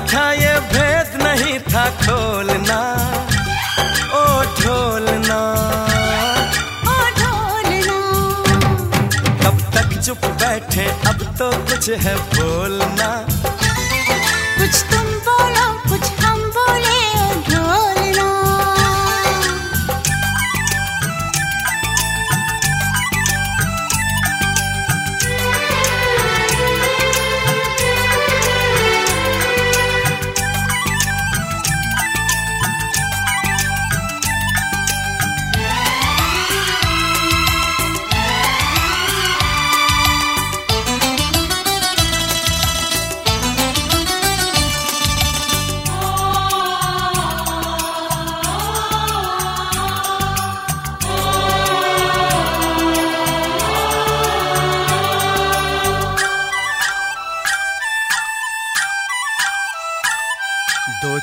था ये भेद नहीं था खोलना। ओ ढोलना। ओ ढोलना। कब तक चुप बैठे अब तो कुछ है बोलना।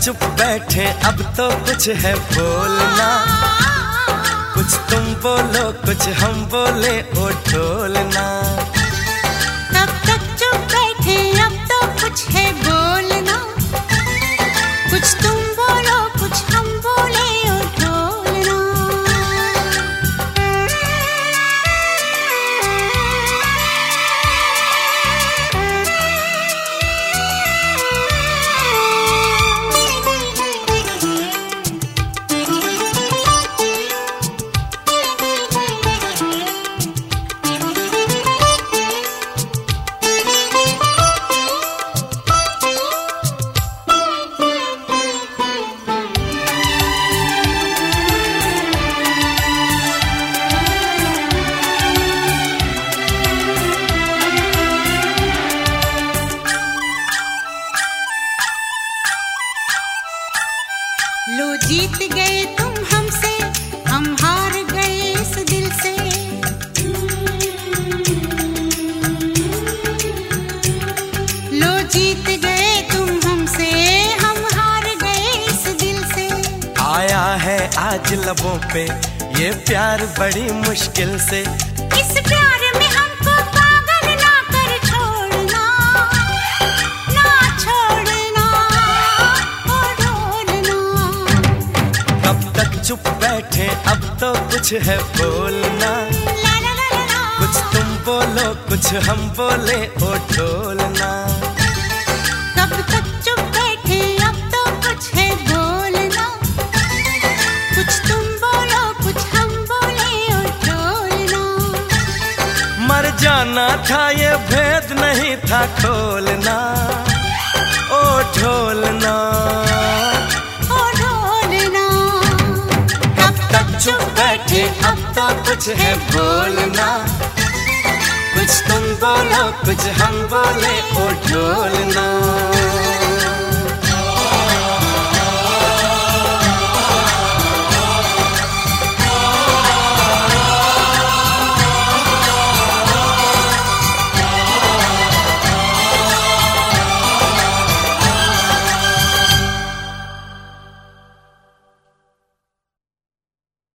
चुप बैठे, अब तो कुछ है बोलना। कुछ तुम बोलो, कुछ हम बोले, ओ ढोलना। आज लबों पे ये प्यार बड़ी मुश्किल से। इस प्यार में हमको पागल ना कर छोड़ना ना छोड़ना कब तक चुप बैठे अब तो कुछ है बोलना। ला ला ला ला। कुछ तुम बोलो कुछ हम बोले ओ ढोलना। जाना था, ये भेद नहीं था खोलना। ओ ढोलना। ओ ढोलना। अब तक चुप बैठे, अब तो कुछ है बोलना। कुछ तुम बोलो, कुछ हम बोले, ओ ढोलना।